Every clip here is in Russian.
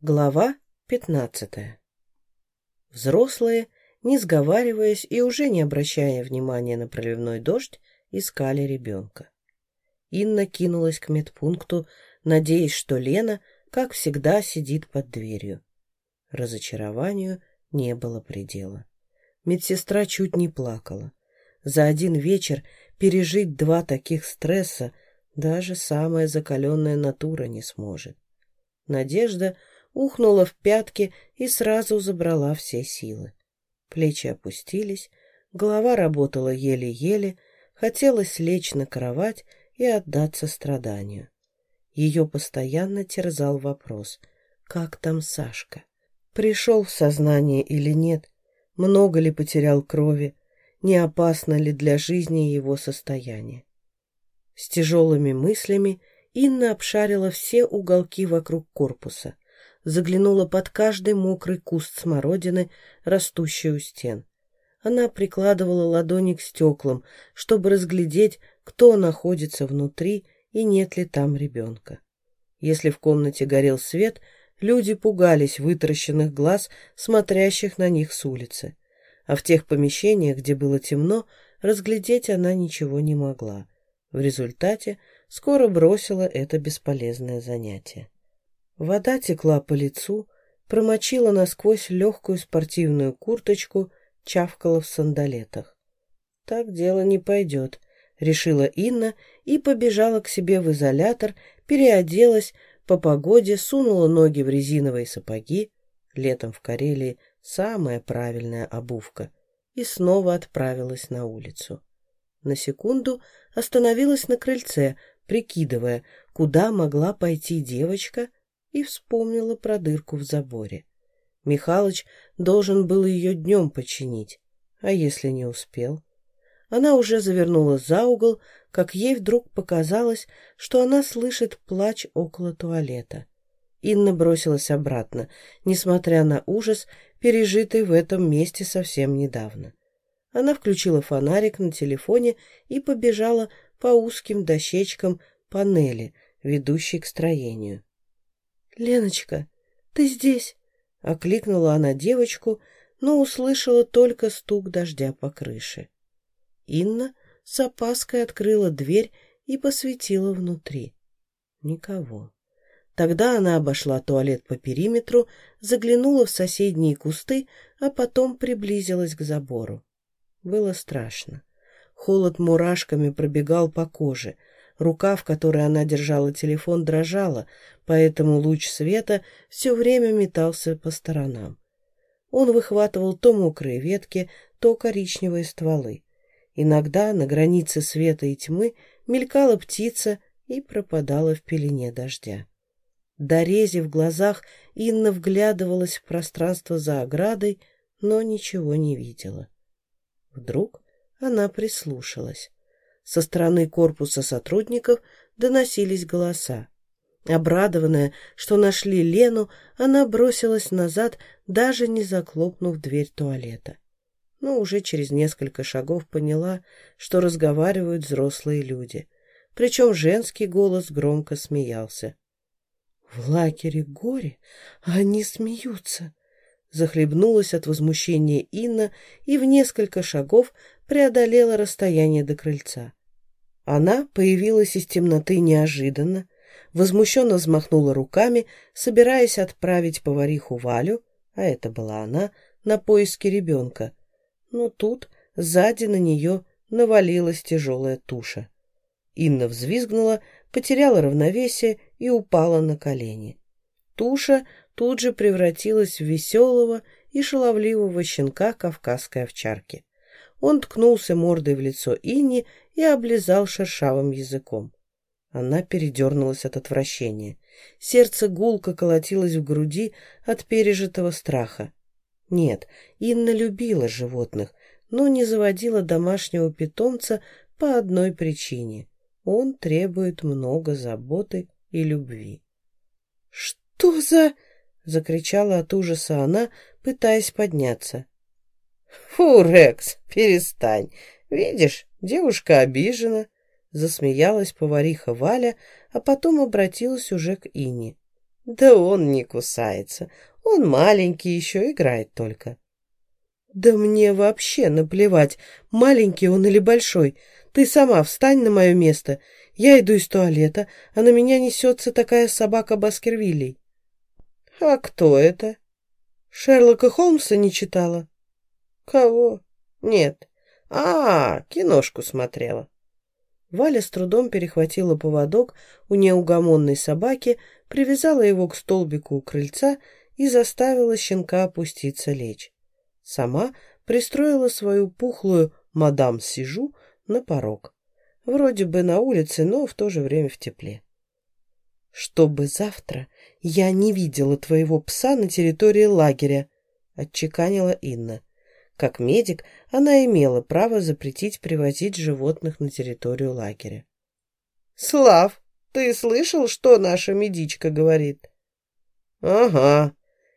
Глава пятнадцатая. Взрослые, не сговариваясь и уже не обращая внимания на проливной дождь, искали ребенка. Инна кинулась к медпункту, надеясь, что Лена, как всегда, сидит под дверью. Разочарованию не было предела. Медсестра чуть не плакала. За один вечер пережить два таких стресса даже самая закаленная натура не сможет. Надежда — ухнула в пятки и сразу забрала все силы. Плечи опустились, голова работала еле-еле, хотелось лечь на кровать и отдаться страданию. Ее постоянно терзал вопрос, как там Сашка? Пришел в сознание или нет? Много ли потерял крови? Не опасно ли для жизни его состояние? С тяжелыми мыслями Инна обшарила все уголки вокруг корпуса — заглянула под каждый мокрый куст смородины, растущий у стен. Она прикладывала ладони к стеклам, чтобы разглядеть, кто находится внутри и нет ли там ребенка. Если в комнате горел свет, люди пугались вытаращенных глаз, смотрящих на них с улицы. А в тех помещениях, где было темно, разглядеть она ничего не могла. В результате скоро бросила это бесполезное занятие. Вода текла по лицу, промочила насквозь легкую спортивную курточку, чавкала в сандалетах. «Так дело не пойдет», — решила Инна и побежала к себе в изолятор, переоделась, по погоде сунула ноги в резиновые сапоги, летом в Карелии самая правильная обувка, и снова отправилась на улицу. На секунду остановилась на крыльце, прикидывая, куда могла пойти девочка, и вспомнила про дырку в заборе. Михалыч должен был ее днем починить, а если не успел? Она уже завернула за угол, как ей вдруг показалось, что она слышит плач около туалета. Инна бросилась обратно, несмотря на ужас, пережитый в этом месте совсем недавно. Она включила фонарик на телефоне и побежала по узким дощечкам панели, ведущей к строению. «Леночка, ты здесь?» — окликнула она девочку, но услышала только стук дождя по крыше. Инна с опаской открыла дверь и посветила внутри. Никого. Тогда она обошла туалет по периметру, заглянула в соседние кусты, а потом приблизилась к забору. Было страшно. Холод мурашками пробегал по коже — Рука, в которой она держала телефон, дрожала, поэтому луч света все время метался по сторонам. Он выхватывал то мокрые ветки, то коричневые стволы. Иногда на границе света и тьмы мелькала птица и пропадала в пелене дождя. Дорези в глазах Инна вглядывалась в пространство за оградой, но ничего не видела. Вдруг она прислушалась. Со стороны корпуса сотрудников доносились голоса. Обрадованная, что нашли Лену, она бросилась назад, даже не заклопнув дверь туалета. Но уже через несколько шагов поняла, что разговаривают взрослые люди. Причем женский голос громко смеялся. «В лагере горе, а они смеются!» Захлебнулась от возмущения Инна и в несколько шагов преодолела расстояние до крыльца. Она появилась из темноты неожиданно, возмущенно взмахнула руками, собираясь отправить повариху Валю, а это была она, на поиски ребенка. Но тут сзади на нее навалилась тяжелая туша. Инна взвизгнула, потеряла равновесие и упала на колени. Туша тут же превратилась в веселого и шаловливого щенка кавказской овчарки. Он ткнулся мордой в лицо Инни и облизал шершавым языком. Она передернулась от отвращения. Сердце гулко колотилось в груди от пережитого страха. Нет, Инна любила животных, но не заводила домашнего питомца по одной причине. Он требует много заботы и любви. «Что за...» — закричала от ужаса она, пытаясь подняться. «Фу, Рекс, перестань. Видишь, девушка обижена». Засмеялась повариха Валя, а потом обратилась уже к Ине. Да он не кусается. Он маленький еще, играет только. Да мне вообще наплевать, маленький он или большой. Ты сама встань на мое место. Я иду из туалета, а на меня несется такая собака Баскервилей. А кто это? Шерлока Холмса не читала? Кого? Нет. А, киношку смотрела. Валя с трудом перехватила поводок у неугомонной собаки, привязала его к столбику у крыльца и заставила щенка опуститься лечь. Сама пристроила свою пухлую «мадам Сижу» на порог. Вроде бы на улице, но в то же время в тепле. «Чтобы завтра я не видела твоего пса на территории лагеря», — отчеканила Инна. Как медик она имела право запретить привозить животных на территорию лагеря. «Слав, ты слышал, что наша медичка говорит?» «Ага».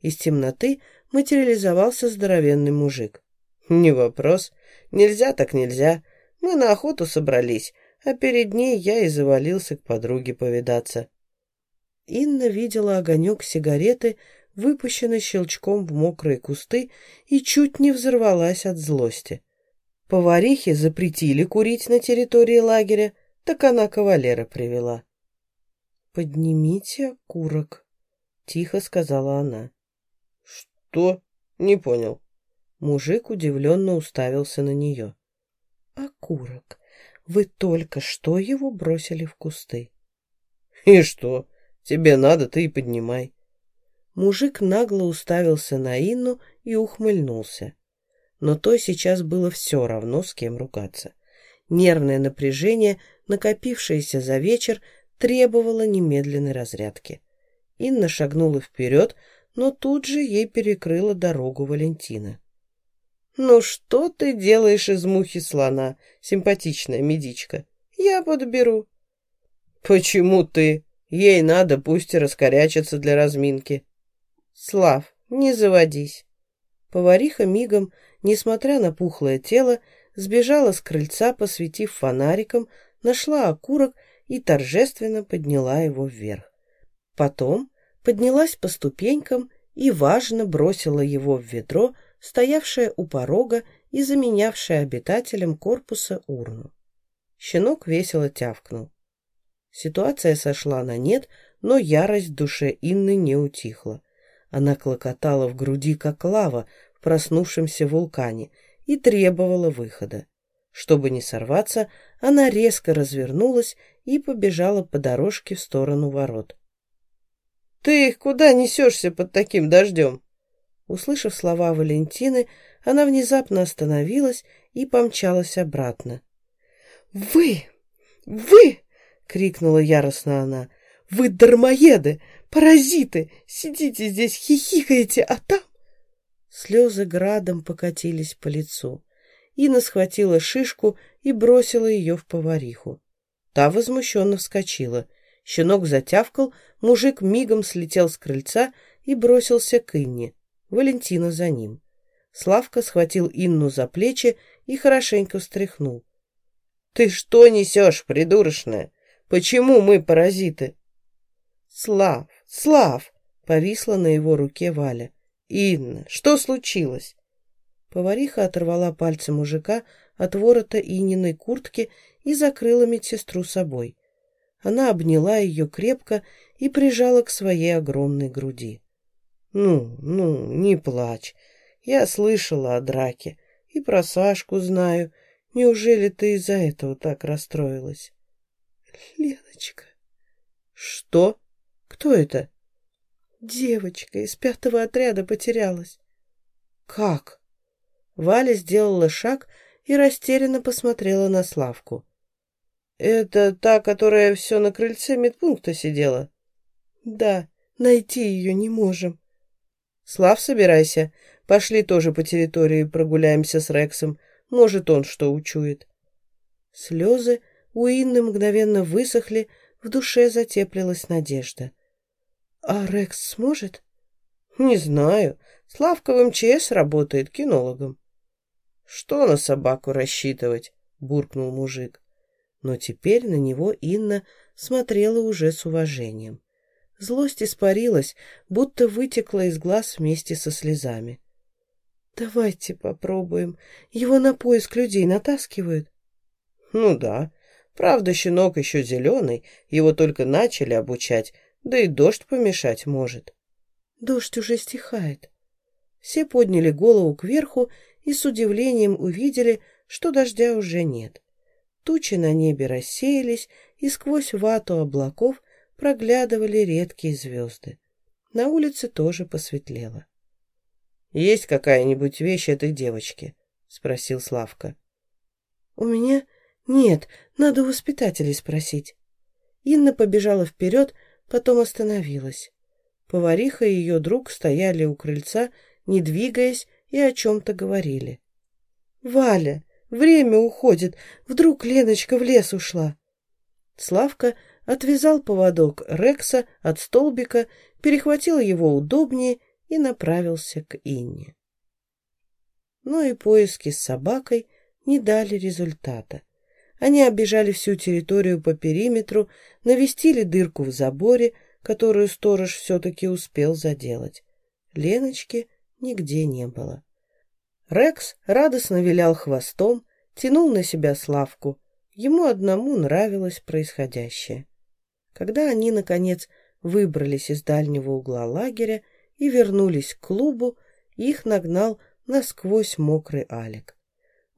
Из темноты материализовался здоровенный мужик. «Не вопрос. Нельзя так нельзя. Мы на охоту собрались, а перед ней я и завалился к подруге повидаться». Инна видела огонек сигареты, выпущенный щелчком в мокрые кусты, и чуть не взорвалась от злости. Поварихе запретили курить на территории лагеря, так она кавалера привела. «Поднимите окурок», — тихо сказала она. «Что? Не понял». Мужик удивленно уставился на нее. «Окурок. Вы только что его бросили в кусты». «И что? Тебе надо, ты и поднимай». Мужик нагло уставился на Инну и ухмыльнулся. Но то сейчас было все равно, с кем ругаться. Нервное напряжение, накопившееся за вечер, требовало немедленной разрядки. Инна шагнула вперед, но тут же ей перекрыла дорогу Валентина. «Ну что ты делаешь из мухи слона, симпатичная медичка? Я подберу». «Почему ты? Ей надо, пусть и раскорячится для разминки». «Слав, не заводись». Повариха мигом, несмотря на пухлое тело, сбежала с крыльца, посветив фонариком, нашла окурок и торжественно подняла его вверх. Потом поднялась по ступенькам и, важно, бросила его в ведро, стоявшее у порога и заменявшее обитателям корпуса урну. Щенок весело тявкнул. Ситуация сошла на нет, но ярость в душе Инны не утихла. Она клокотала в груди, как лава в проснувшемся вулкане, и требовала выхода. Чтобы не сорваться, она резко развернулась и побежала по дорожке в сторону ворот. «Ты их куда несешься под таким дождем?» Услышав слова Валентины, она внезапно остановилась и помчалась обратно. «Вы! Вы!» — крикнула яростно она. «Вы дармоеды! Паразиты! Сидите здесь, хихикаете, а там...» Слезы градом покатились по лицу. Инна схватила шишку и бросила ее в повариху. Та возмущенно вскочила. Щенок затявкал, мужик мигом слетел с крыльца и бросился к Инне. Валентина за ним. Славка схватил Инну за плечи и хорошенько встряхнул. «Ты что несешь, придурочная? Почему мы паразиты?» «Слав, Слав!» — повисла на его руке Валя. «Инна, что случилось?» Повариха оторвала пальцы мужика от ворота Ининой куртки и закрыла медсестру собой. Она обняла ее крепко и прижала к своей огромной груди. «Ну, ну, не плачь. Я слышала о драке и про Сашку знаю. Неужели ты из-за этого так расстроилась?» «Леночка». «Что?» Кто это? Девочка из пятого отряда потерялась. Как? Валя сделала шаг и растерянно посмотрела на Славку. Это та, которая все на крыльце медпункта сидела? Да, найти ее не можем. Слав, собирайся. Пошли тоже по территории прогуляемся с Рексом. Может, он что учует. Слезы у Инны мгновенно высохли, в душе затеплилась надежда. «А Рекс сможет?» «Не знаю. Славка в МЧС работает кинологом». «Что на собаку рассчитывать?» — буркнул мужик. Но теперь на него Инна смотрела уже с уважением. Злость испарилась, будто вытекла из глаз вместе со слезами. «Давайте попробуем. Его на поиск людей натаскивают?» «Ну да. Правда, щенок еще зеленый, его только начали обучать, да и дождь помешать может». «Дождь уже стихает». Все подняли голову кверху и с удивлением увидели, что дождя уже нет. Тучи на небе рассеялись, и сквозь вату облаков проглядывали редкие звезды. На улице тоже посветлело. «Есть какая-нибудь вещь этой девочки?» — спросил Славка. «У меня нет, надо у воспитателей спросить». Инна побежала вперед, потом остановилась. Повариха и ее друг стояли у крыльца, не двигаясь, и о чем-то говорили. «Валя, время уходит, вдруг Леночка в лес ушла». Славка отвязал поводок Рекса от столбика, перехватил его удобнее и направился к Инне. Но и поиски с собакой не дали результата. Они оббежали всю территорию по периметру, навестили дырку в заборе, которую сторож все-таки успел заделать. Леночки нигде не было. Рекс радостно вилял хвостом, тянул на себя Славку. Ему одному нравилось происходящее. Когда они, наконец, выбрались из дальнего угла лагеря и вернулись к клубу, их нагнал насквозь мокрый Алик.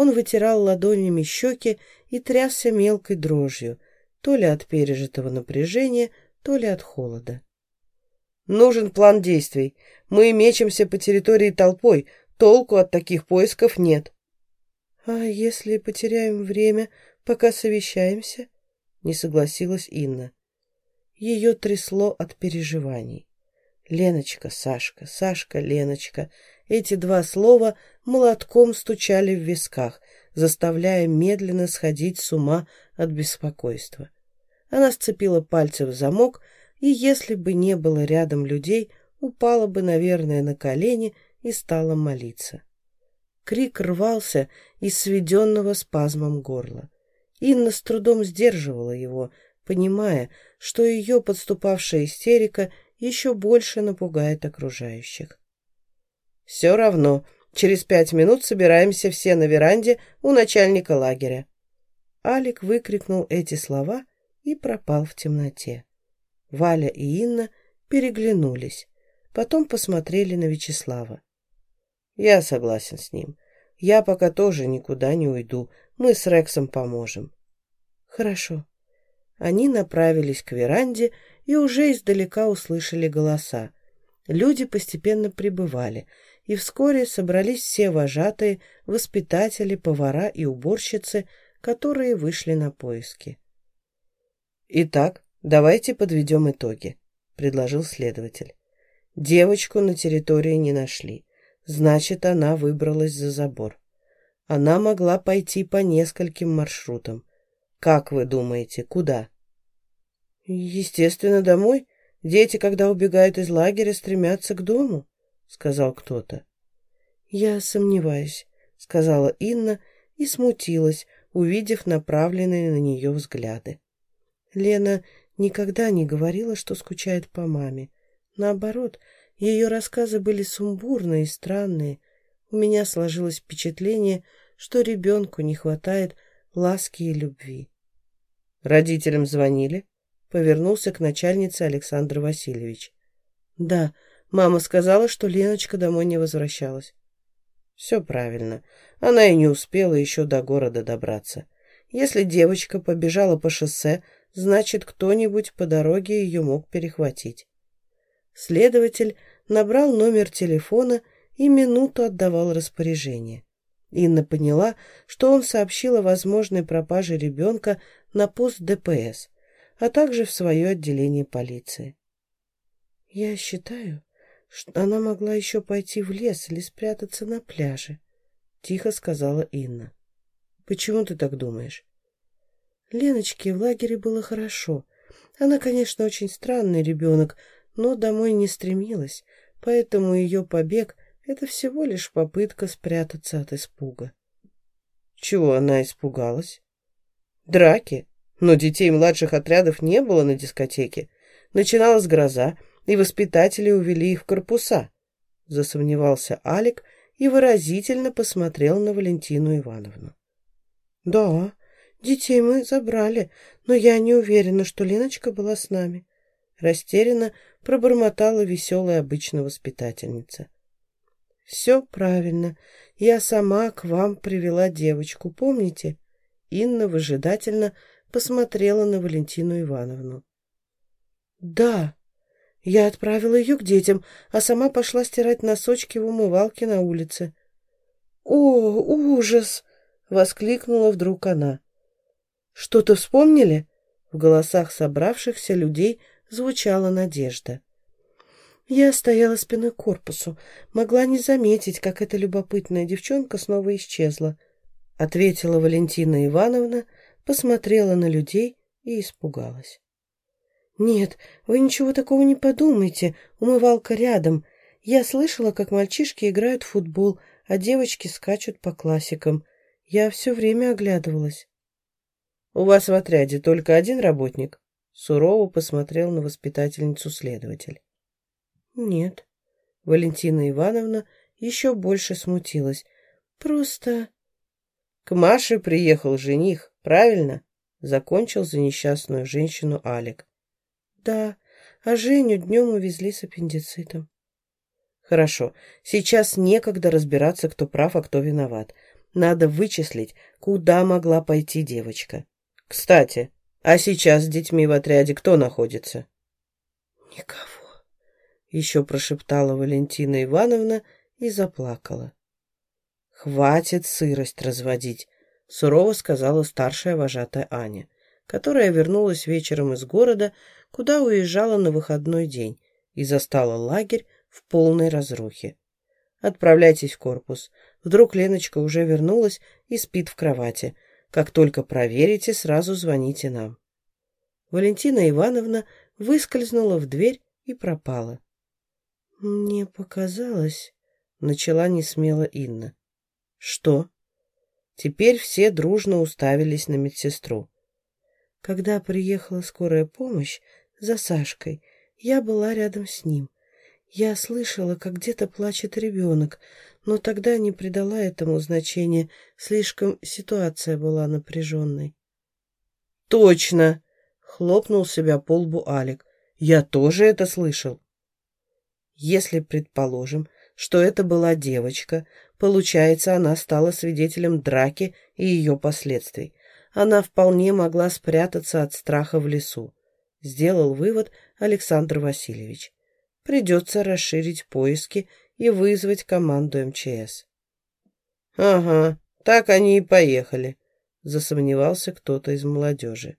Он вытирал ладонями щеки и трясся мелкой дрожью, то ли от пережитого напряжения, то ли от холода. «Нужен план действий. Мы мечемся по территории толпой. Толку от таких поисков нет». «А если потеряем время, пока совещаемся?» — не согласилась Инна. Ее трясло от переживаний. Леночка, Сашка, Сашка, Леночка. Эти два слова молотком стучали в висках, заставляя медленно сходить с ума от беспокойства. Она сцепила пальцы в замок, и если бы не было рядом людей, упала бы, наверное, на колени и стала молиться. Крик рвался из сведенного спазмом горла. Инна с трудом сдерживала его, понимая, что ее подступавшая истерика еще больше напугает окружающих. «Все равно, через пять минут собираемся все на веранде у начальника лагеря». Алик выкрикнул эти слова и пропал в темноте. Валя и Инна переглянулись, потом посмотрели на Вячеслава. «Я согласен с ним. Я пока тоже никуда не уйду. Мы с Рексом поможем». «Хорошо», они направились к веранде и уже издалека услышали голоса. Люди постепенно прибывали, и вскоре собрались все вожатые, воспитатели, повара и уборщицы, которые вышли на поиски. «Итак, давайте подведем итоги», — предложил следователь. «Девочку на территории не нашли. Значит, она выбралась за забор. Она могла пойти по нескольким маршрутам. Как вы думаете, куда? Естественно, домой. Дети, когда убегают из лагеря, стремятся к дому, сказал кто-то. Я сомневаюсь, сказала Инна и смутилась, увидев направленные на нее взгляды. Лена никогда не говорила, что скучает по маме. Наоборот, ее рассказы были сумбурные и странные. У меня сложилось впечатление, что ребенку не хватает ласки и любви. Родителям звонили? Повернулся к начальнице Александр Васильевич. Да, мама сказала, что Леночка домой не возвращалась. Все правильно. Она и не успела еще до города добраться. Если девочка побежала по шоссе, значит, кто-нибудь по дороге ее мог перехватить. Следователь набрал номер телефона и минуту отдавал распоряжение. Инна поняла, что он сообщил о возможной пропаже ребенка на пост ДПС, а также в свое отделение полиции. «Я считаю, что она могла еще пойти в лес или спрятаться на пляже», — тихо сказала Инна. «Почему ты так думаешь?» Леночке в лагере было хорошо. Она, конечно, очень странный ребенок, но домой не стремилась, поэтому ее побег — это всего лишь попытка спрятаться от испуга. Чего она испугалась? Драки. Но детей младших отрядов не было на дискотеке. начиналась гроза, и воспитатели увели их в корпуса. Засомневался Алик и выразительно посмотрел на Валентину Ивановну. «Да, детей мы забрали, но я не уверена, что Леночка была с нами», растерянно пробормотала веселая обычная воспитательница. «Все правильно. Я сама к вам привела девочку, помните?» Инна выжидательно посмотрела на Валентину Ивановну. «Да, я отправила ее к детям, а сама пошла стирать носочки в умывалке на улице». «О, ужас!» — воскликнула вдруг она. «Что-то вспомнили?» В голосах собравшихся людей звучала надежда. Я стояла спиной к корпусу, могла не заметить, как эта любопытная девчонка снова исчезла. Ответила Валентина Ивановна, посмотрела на людей и испугалась. «Нет, вы ничего такого не подумайте, умывалка рядом. Я слышала, как мальчишки играют в футбол, а девочки скачут по классикам. Я все время оглядывалась». «У вас в отряде только один работник?» Сурово посмотрел на воспитательницу следователь. «Нет». Валентина Ивановна еще больше смутилась. «Просто...» «К Маше приехал жених, правильно?» Закончил за несчастную женщину Алик. «Да, а Женю днем увезли с аппендицитом». «Хорошо, сейчас некогда разбираться, кто прав, а кто виноват. Надо вычислить, куда могла пойти девочка. Кстати, а сейчас с детьми в отряде кто находится?» «Никого» еще прошептала Валентина Ивановна и заплакала. «Хватит сырость разводить», — сурово сказала старшая вожатая Аня, которая вернулась вечером из города, куда уезжала на выходной день, и застала лагерь в полной разрухе. «Отправляйтесь в корпус. Вдруг Леночка уже вернулась и спит в кровати. Как только проверите, сразу звоните нам». Валентина Ивановна выскользнула в дверь и пропала. «Мне показалось...» — начала несмело Инна. «Что?» Теперь все дружно уставились на медсестру. Когда приехала скорая помощь за Сашкой, я была рядом с ним. Я слышала, как где-то плачет ребенок, но тогда не придала этому значения, слишком ситуация была напряженной. «Точно!» — хлопнул себя по лбу Алик. «Я тоже это слышал». Если предположим, что это была девочка, получается, она стала свидетелем драки и ее последствий. Она вполне могла спрятаться от страха в лесу. Сделал вывод Александр Васильевич. Придется расширить поиски и вызвать команду МЧС. «Ага, так они и поехали», — засомневался кто-то из молодежи.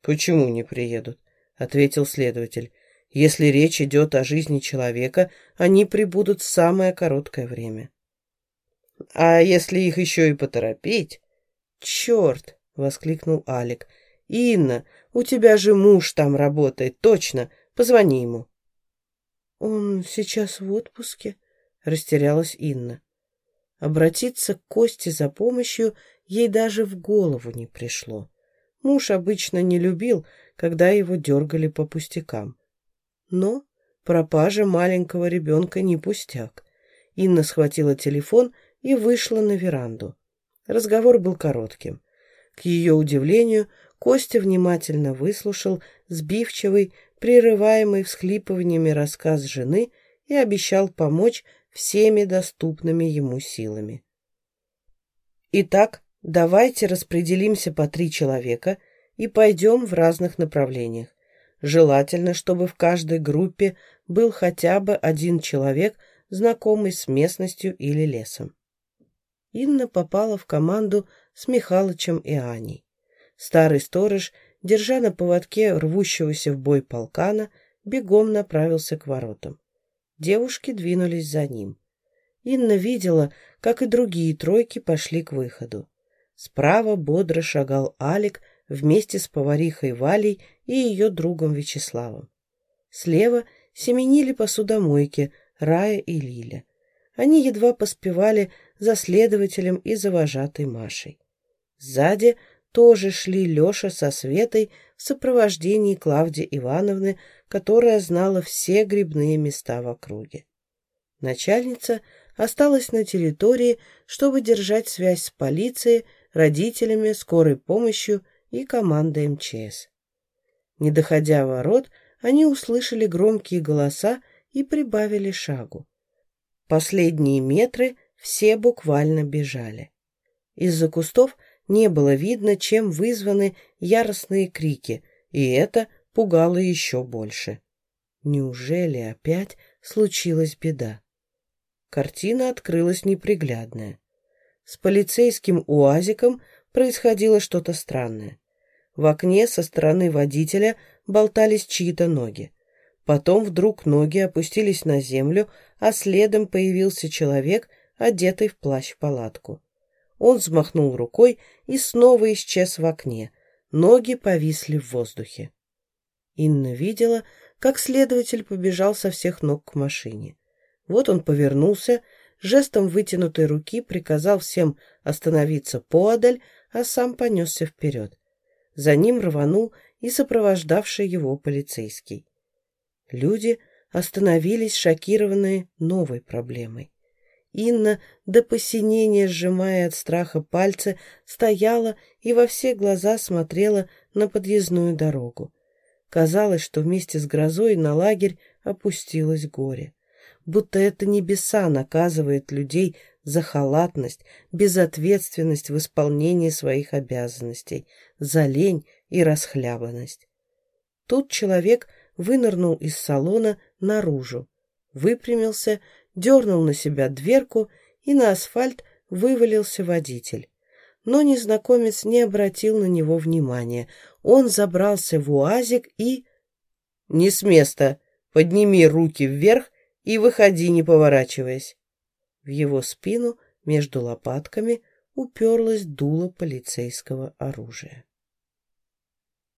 «Почему не приедут?» — ответил следователь. Если речь идет о жизни человека, они прибудут в самое короткое время. А если их еще и поторопить? Черт! — воскликнул Алик. Инна, у тебя же муж там работает, точно. Позвони ему. Он сейчас в отпуске, — растерялась Инна. Обратиться к Косте за помощью ей даже в голову не пришло. Муж обычно не любил, когда его дергали по пустякам. Но пропажа маленького ребенка не пустяк. Инна схватила телефон и вышла на веранду. Разговор был коротким. К ее удивлению, Костя внимательно выслушал сбивчивый, прерываемый всхлипываниями рассказ жены и обещал помочь всеми доступными ему силами. «Итак, давайте распределимся по три человека и пойдем в разных направлениях. Желательно, чтобы в каждой группе был хотя бы один человек, знакомый с местностью или лесом. Инна попала в команду с Михалычем и Аней. Старый сторож, держа на поводке рвущегося в бой полкана, бегом направился к воротам. Девушки двинулись за ним. Инна видела, как и другие тройки пошли к выходу. Справа бодро шагал Алик вместе с поварихой Валей и ее другом Вячеславом. Слева семенили посудомойки Рая и Лиля. Они едва поспевали за следователем и за вожатой Машей. Сзади тоже шли Леша со Светой в сопровождении Клавдии Ивановны, которая знала все грибные места в округе. Начальница осталась на территории, чтобы держать связь с полицией, родителями, скорой помощью и командой МЧС. Не доходя ворот, они услышали громкие голоса и прибавили шагу. Последние метры все буквально бежали. Из-за кустов не было видно, чем вызваны яростные крики, и это пугало еще больше. Неужели опять случилась беда? Картина открылась неприглядная. С полицейским уазиком происходило что-то странное. В окне со стороны водителя болтались чьи-то ноги. Потом вдруг ноги опустились на землю, а следом появился человек, одетый в плащ-палатку. Он взмахнул рукой и снова исчез в окне. Ноги повисли в воздухе. Инна видела, как следователь побежал со всех ног к машине. Вот он повернулся, жестом вытянутой руки приказал всем остановиться поодаль, а сам понесся вперед. За ним рванул и сопровождавший его полицейский. Люди остановились, шокированные новой проблемой. Инна, до посинения сжимая от страха пальцы, стояла и во все глаза смотрела на подъездную дорогу. Казалось, что вместе с грозой на лагерь опустилось горе. Будто это небеса наказывает людей за халатность, безответственность в исполнении своих обязанностей, за лень и расхлябанность. Тут человек вынырнул из салона наружу, выпрямился дернул на себя дверку, и на асфальт вывалился водитель. Но незнакомец не обратил на него внимания. Он забрался в уазик и... «Не с места! Подними руки вверх и выходи, не поворачиваясь!» В его спину между лопатками уперлось дуло полицейского оружия.